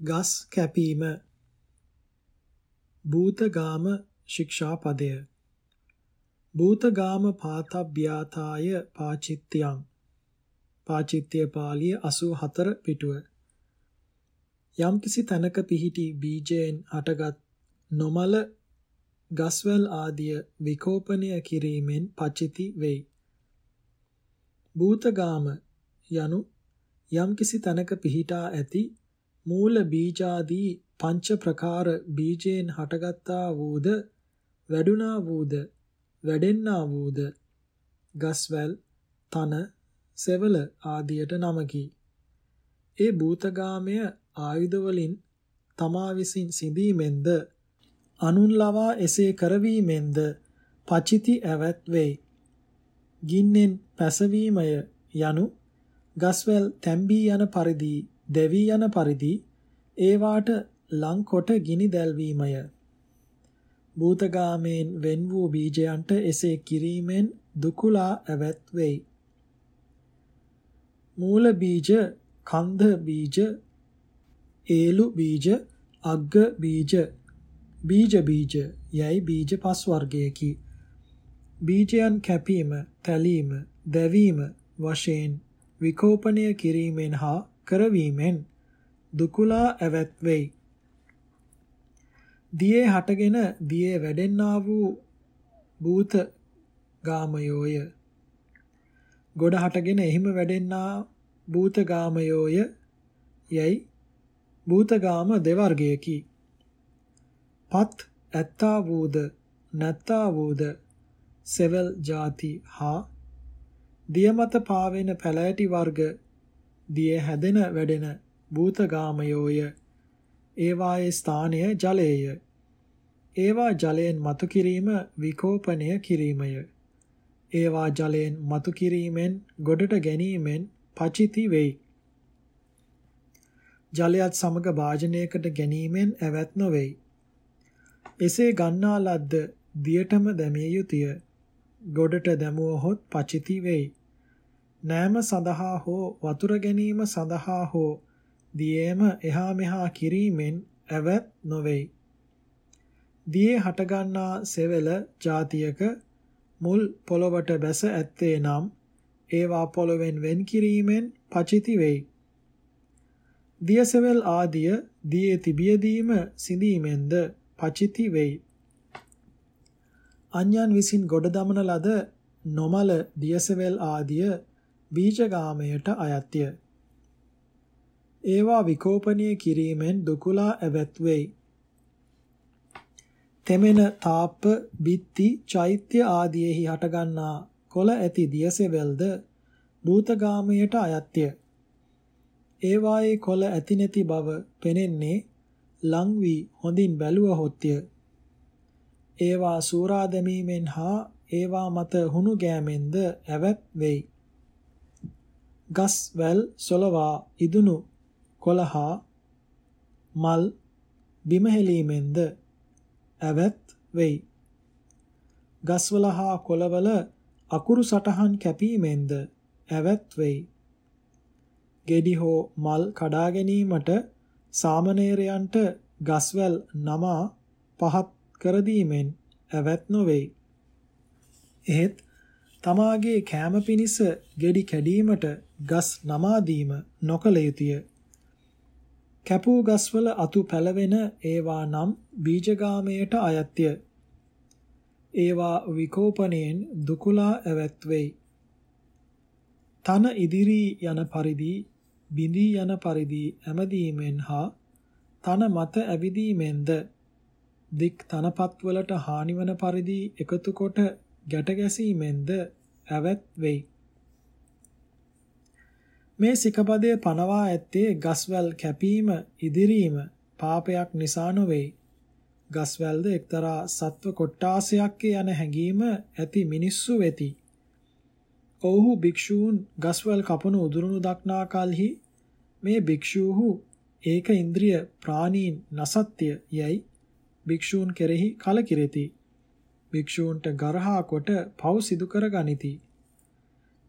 ගස් කැපීම. භූතගාම ශික්ෂාපදය. භූතගාම පාතබ්බ්‍යාතාය පාචිත්‍යං. පාචිත්‍ය පාළිය 84 පිටුව. යම්කිසි තැනක පිහිටි බීජයෙන් හටගත් නොමල ගස්වැල් ආදිය විකෝපනය කිරීමෙන් පචිති වෙයි. භූතගාම යනු යම්කිසි තැනක පිහිටා ඇති මූල බීජාදී පංච ප්‍රකාර බීජයෙන් හටගත්තා වූද වැඩුණා වූද වැඩෙන්නා වූද ගස්වැල් තන සෙවල ආදියට නමකි. ඒ භූතගාමය ආයුධ වලින් තමා විසින් සිඳීමෙන්ද අනුන් ලවා එසේ කරවීමෙන්ද පචිති ඇවත් වෙයි. ගින්නෙන් පැසවීමය යනු ගස්වැල් තැම්බී යන පරිදි දෙවී යන පරිදි ඒවාට ලංකොට ගිනි දැල්වීමය. භූතගාමයෙන් වෙන් වූ බීජයන්ට එසේ කිරීමෙන් දුකුලා ඇවත් වෙයි. මූල බීජ, කන්ද බීජ, ඒලු බීජ, අග්ග බීජ, බීජ බීජ යයි බීජ පස් වර්ගයකි. බීජයන් කැපීම, තැලීම, දැවීම වශයෙන් විකෝපණය කිරීමෙන් හා කරවීමෙන් දුකුලා ඇවත් වෙයි. දියේ හටගෙන දියේ වැඩෙන්නා වූ භූත ගාමයෝය. ගොඩ හටගෙන එහිම වැඩෙන්නා භූත ගාමයෝය යයි භූතගාම දෙවර්ගයකි. පත් ඇත්තා වූද නැත්තා වූද සෙවල් ಜಾති හා දිය මත පාවෙන පැලෑටි වර්ග දිය හැදෙන වැඩෙන භූතගාමයෝය. ඒවායේ ස්ථානය ජලයේය. ඒවා ජලයෙන් මතු කිරීම විකෝපනය කිරීමය. ඒවා ජලයෙන් මතු කිරීමෙන් ගොඩට ගැනීමෙන් පචිති වෙයි. ජලයත් සමග වාජනයකට ගැනීමෙන් ඇවත් නොවේයි. එසේ ගන්නා ලද්ද දියටම දැමිය යුතුය. ගොඩට දැමුවහොත් පචිති වෙයි. නෑම සඳහා හෝ වතුර ගැනීම සඳහා හෝ දියේම එහා මෙහා කිරීමෙන් ඇවත් නොවේයි. දියේ හටගන්නා සෙවල જાතියක මුල් පොළවට බැස ඇත්තේ නම් ඒවා පොළවෙන් වෙන් කිරීමෙන් පචිති වෙයි. දියසෙවල් ආදිය දියේ තිබියදීම සිඳීමෙන්ද පචිති වෙයි. අන්‍යයන් විසින් ගොඩ දමන ලද නොමල දියසෙවල් ආදිය බීජගාමයට අයත්ය. ඒවා විකෝපනය කිරීමෙන් දුකුලා ඇවත් වෙයි. තෙමෙන තාප්ප, බිත්ති, චෛත්‍ය ආදීෙහි හටගන්නා කොළ ඇති දියසෙවල්ද භූතගාමයට අයත්ය. ඒවායේ කොළ ඇති නැති බව පෙනෙන්නේ ලං වී හොඳින් බැලුවහොත්ය. ඒවා සූරා දැමීමෙන් හා ඒවා මත හුණු ගෑමෙන්ද ඇවත් වෙයි. ගස් වැල් සොලවා ඉදුණු කොළහා මල් බිම හෙලීමෙන්ද ඇවත් වෙයි. ගස්වල හා කොළවල අකුරු සටහන් කැපීමෙන්ද ඇවත් වෙයි. ගෙඩි හෝ මල් කඩා ගැනීමට සාමණේරයන්ට ගස්වැල් නමා පහත් කර දීමෙන් ඇවත් නොවේයි. එහෙත් තමාගේ කෑම පිණිස ගෙඩි කැඩීමට ගස් නමා දීම නොකල යුතුය. කැපූ ගස්වල අතු පැලවෙන ඒවා නම් බීජගාමයට අයත්ය. ඒවා විකෝපණයෙන් දුකුලා ඇවත් වෙයි. තන ඉදිරි යන පරිදි බිඳී යන පරිදි ඇමදීමෙන් හා තන මත ඇවිදීමෙන්ද දික් තනපත් වලට හානිවන පරිදි එකතු කොට ගැට ගැසීමෙන්ද ඇවත් වෙයි. මේ සිකපදය පනවා ඇත්තේ ගස්වැල් කැපීම ඉදිරීම පාපයක් නිසා නොවේ. ගස්වැල්ද එක්තරා සත්ව කොට්ටාසයක් යන හැඟීම ඇති මිනිස්සු වෙති. ඔව්හු භික්ෂූන් ගස්වැල් කපනු උදුරුණු දක්නා කලෙහි මේ භික්ෂූහු ඒක ඉන්ද්‍රිය ප්‍රාණීන් නසත්‍ය යයි භික්ෂූන් කෙරෙහි කලකිරෙති. භික්ෂූන්ට ගරහා කොට පව් සිදු කර ගනිති.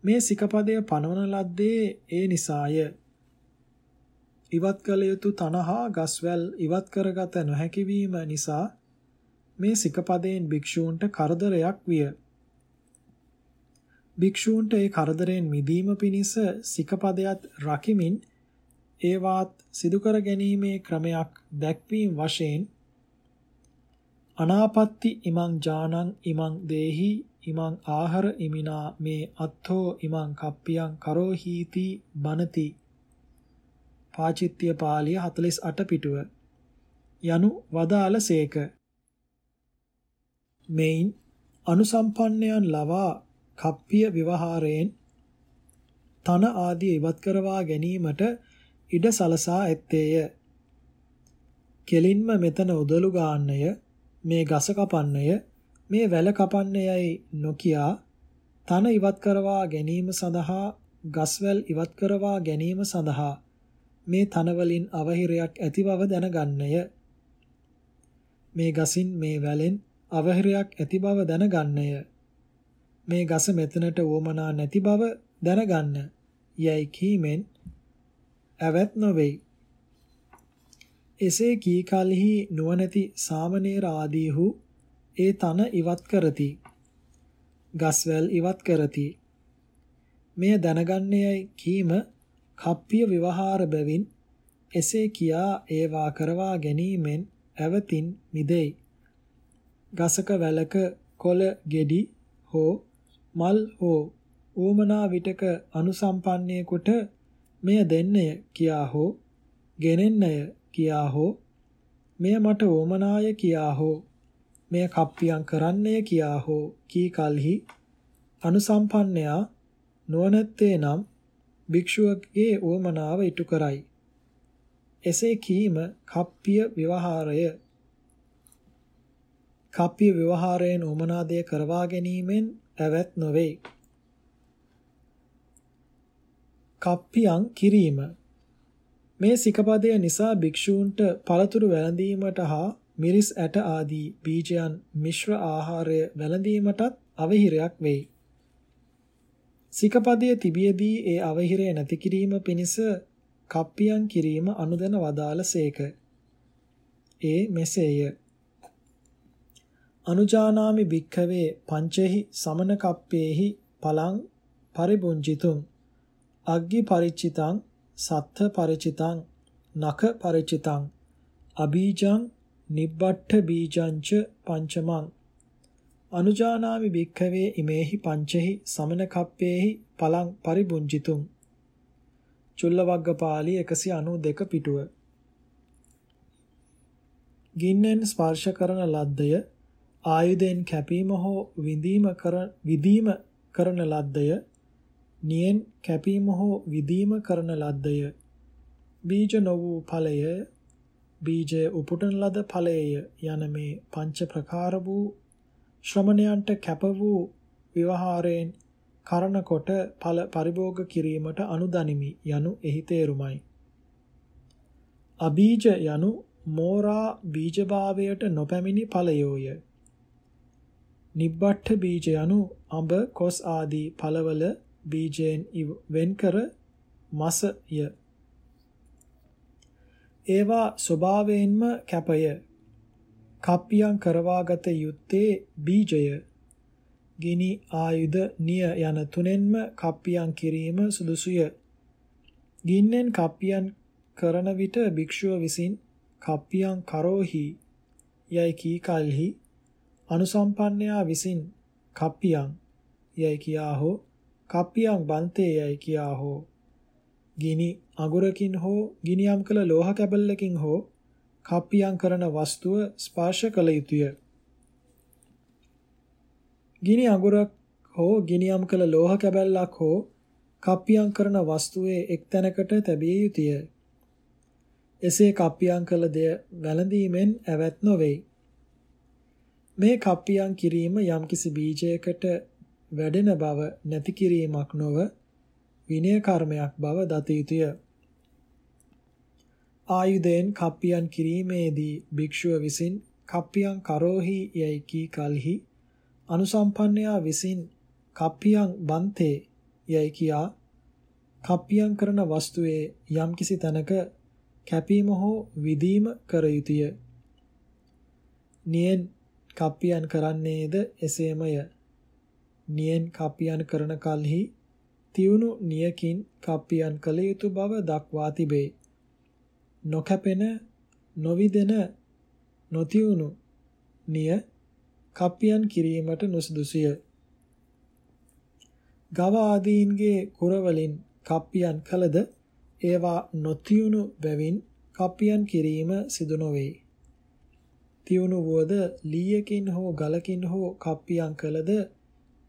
මේ සිකපදය පනවන ලද්දේ ඒ නිසාය. ඉවත් කළ යුතු තනහා ගස්වැල් ඉවත් කරගත නොහැකි වීම නිසා මේ සිකපදයෙන් භික්ෂූන්ට කරදරයක් විය. භික්ෂූන්ට ඒ කරදරයෙන් මිදීම පිණිස සිකපදයට රකිමින් ඒවාත් සිදු කර ගැනීමේ ක්‍රමයක් දැක්වීම වශයෙන් අනාපත්ති ඉමං ජානං ඉමං දේහි ඉමං ආහර ඉමිනා මේ අත්ථෝ ඉමං කප්පියං කරෝහීති බනති. පාචිත්‍ය පාළිය 48 පිටුව. යනු වදාළසේක මෙයින් අනුසම්පන්නයන් ලවා කප්පිය විවහාරයෙන් තන ආදී ඉවත් කරවා ගැනීමට ඉඩ සලසා ඇත්තේය. කෙලින්ම මෙතන උදලු ගාන්නය මේ ගස කපන්නය මේ වැල කපන්නයයි නොකියා තන ඉවත් කරවා ගැනීම සඳහා ගස්වැල් ඉවත් කරවා ගැනීම සඳහා මේ තන වලින් අවහිරයක් ඇති බව දැනගන්නය. මේ ගසින් මේ වැලෙන් අවහිරයක් ඇති බව දැනගන්නය. මේ ගස මෙතනට වොමනා නැති බව දැනගන්න. යයි කීමෙන් ඇවත් නොවේයි. එසේ කී කලෙහි නුවණැති සාමණේර ආදීහු ඒ තන ඉවත් කරති. ගස්වැල් ඉවත් කරති. මෙය දැනගන්නේයි කීම කප්පිය විවහාර බැවින් එසේ කියා ඒවා කරවා ගැනීමෙන් ඇවතින් මිදෙයි. ගසක වැලක කොළ ගෙඩි හෝ මල් හෝ ඌමනා විටක අනුසම්පන්නයෙකුට මෙය දෙන්නය කියා හෝ ගෙනෙන්නය කියා හෝ මෙය මට ඌමනාය කියා හෝ මෙය කප්පියම් කරන්නය කියා හෝ කී කලෙහි අනුසම්පන්නයා නුවණැත්තේ නම් භික්ෂුවගේ ඌමනාව ඉටු කරයි. එසේ කීම කප්පිය විවහාරය කප්පිය විවහාරයෙන් ඌමනාදය කරවා ගැනීමෙන් ඇවත් නොවේ. කප්පියන් කිරීම මේ සිකපදය නිසා භික්ෂූන්ට පළතුරු වැළඳීමට හා මිරිස් ඇට ආදී බීජයන් මිශ්‍ර ආහාරය වැළඳීමටත් අවහිරයක් වෙයි. සිකපදයේ තිබියදී ඒ අවහිරය නැති කිරීම පිණිස කප්පියන් කිරීම අනුදැන වදාළසේක. ඒ මෙසේය. අනුජානාමි භික්ඛවේ පංචෙහි සමන කප්පේහි පලං පරිබුංජිතුං අග්ගි පරිචිතං සත්ථ පරිචිතං නඛ පරිචිතං අබීජං නිබ්බට්ඨ බීජංච පංචමං. අනුජානාමි භික්ඛවේ ඉමේහි පංචෙහි සමන කප්පේහි පලං පරිබුංජිතුං. චුල්ලවග්ගපාලි 192 පිටුව. ගින්නෙන් ස්පර්ශ කරන ලද්දය ආයුධයෙන් කැපීම හෝ විඳීම කර විදීම කරන ලද්දය නියෙන් කැපීම හෝ විදීම කරන ලද්දය බීජ නො වූ ඵලය බීජය උපුටන ලද ඵලය යන මේ පංච ප්‍රකාර වූ ශ්‍රමණයන්ට කැප වූ විවහාරයෙන් කරන කොට ඵල පරිභෝග කිරීමට අනුදනිමි යනු එහි තේරුමයි. අබීජ යනු මෝරා බීජභාවයට නොපැමිණි ඵලයෝය. නිබ්බට්ඨ බීජ යනු අඹ කොස් ආදී ඵලවල බීජයෙන් වෙන්කර මසය. ඒවා ස්වභාවයෙන්ම කැපය. කප්පියම් කරවාගත යුත්තේ බීජය. ගිනි ආයුධ නිය යන තුනෙන්ම කප්පියම් කිරීම සුදුසුය. ගින්නෙන් කප්පියම් කරන විට භික්ෂුව විසින් කප්පියම් කරෝහි යයි කී කලෙහි අනුසම්පන්නයා විසින් කප්පියං යයි කියා හෝ කප්පියං බන්තේ යයි කියා හෝ ගිනි අගුරකින් හෝ ගිනියම් කළ ලෝහ කැබල්ලකින් හෝ කප්පියං කරන වස්තුව ස්පර්ශ කළ යුතුය. ගිනි අගුරක් හෝ ගිනියම් කළ ලෝහ කැබල්ලක් හෝ කප්පියං කරන වස්තුවේ එක් තැනකට තැබිය යුතුය. එසේ කප්පියං කළ දෙය වැළඳීමෙන් ඇවැත් නොවේයි. මේ කප්පියම් කිරීම යම්කිසි බීජයකට වැඩෙන බව නැති කිරීමක් නොව විනය කර්මයක් බව දත යුතුය. ආයුධයෙන් කප්පියම් කිරීමේදී භික්ෂුව විසින් කප්පියම් කරෝහි යයි කී කලෙහි අනුසම්පන්නයා විසින් කප්පියම් බන්තේ යයි කියා කප්පියම් කරන වස්තුවේ යම්කිසි තැනක කැපීම හෝ විදීම කර යුතුය. නියෙන් කප්පියන් කරන්නේද එසේමය. නියෙන් කප්පියන් කරන කලෙහි තියුණු නියකින් කප්පියන් කළ යුතු බව දක්වා තිබේ. නොකැපෙන නොවිදෙන නොතියුණු නිය කප්පියන් කිරීමට නුසුදුසුය. ගව ආදීන්ගේ කුරවලින් කප්පියන් කළද ඒවා නොතියුණු බැවින් කප්පියන් කිරීම සිදු නොවේ. තියුණු වුවද ලීයකින් හෝ ගලකින් හෝ කප්පියන් කළද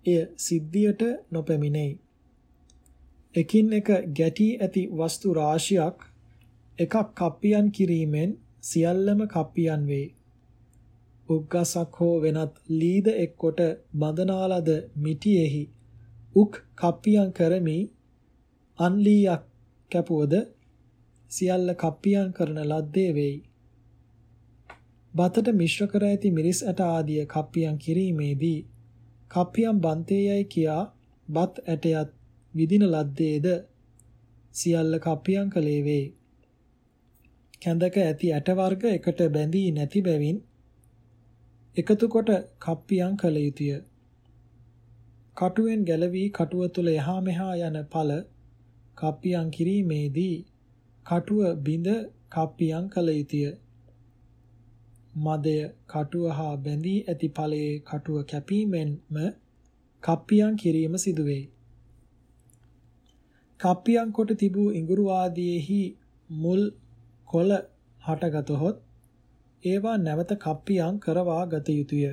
එය සිද්ධියට නොපැමිණෙයි. එකින් එක ගැටී ඇති වස්තු රාශියක් එකක් කප්පියන් කිරීමෙන් සියල්ලම කප්පියන් වේ. උග්ගසක් හෝ වෙනත් ලීද එක්කොට බඳනාලද මිටියෙහි උක් කප්පියන් කරමි අන්ලීයක් කැපුවද සියල්ල කප්පියන් කරන ලද්දේ වෙයි. බතට මිශ්‍ර කර ඇති මිරිස් ඇට ආදිය කප්පියන් කිරීමේදී කප්පියන් බන්තේයයි කියා බත් ඇටයත් විදින ලද්දේද සියල්ල කප්පියන් කලේ වේ. කැඳක ඇති ඇට වර්ග එකට බැඳී නැති බැවින් එකතු කොට කප්පියන් කළ යුතුය. කටුවෙන් ගැලවී කටුව තුල එහා මෙහා යන ඵල කප්පියන් කිරීමේදී කටුව බිඳ කප්පියන් කළ යුතුය. මදය කටුව හා බැඳී ඇති ඵලයේ කටුව කැපීමෙන්ම කප්පියන් කිරීම සිදුවේ. කප්පියන් කොට තිබූ ඉඟුරු ආදීෙහි මුල් කොළ හටගතහොත් ඒවා නැවත කප්පියන් කරවා ගත යුතුය.